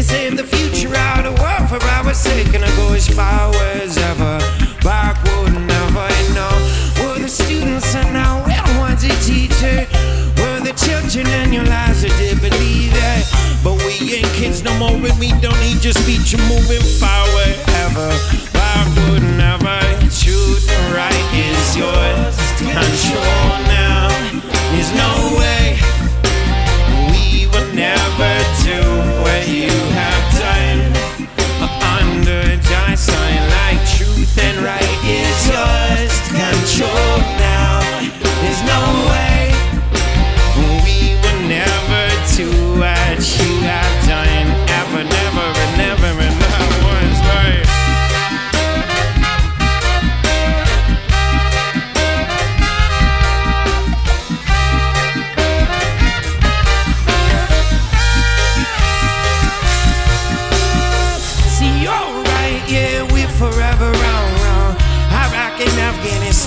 They save the future out of war for our sake, and I go as far as ever. Backward, never, you know. We're the students, and now we're the ones who teach. We're the children, and your lives are did believe it. But we ain't kids no more, and we don't need your speech. You're moving forward, ever. Backward, never.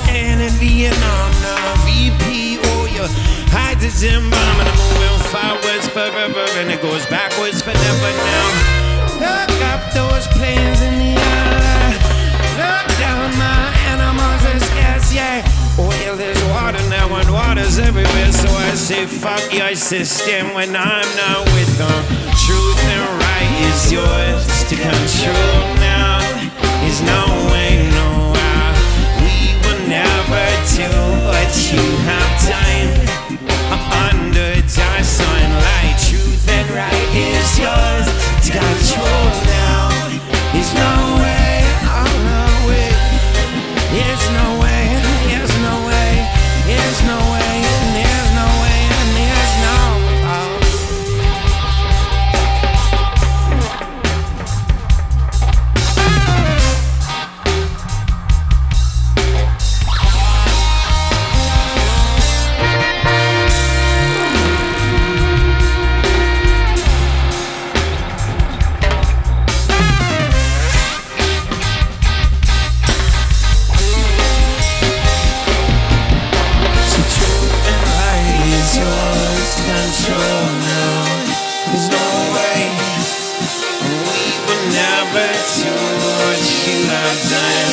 And Vietnam now. VP, oh, yeah, hydrogen bomb, and I'm moving forwards forever, and it goes backwards forever now. Look up those planes in the air. Look down my animals, it's gas, yeah. Oh, Oil is water now, and water's everywhere. So I say, fuck your system when I'm not with them. Truth and right is yours to control now. Way, no But too much in our time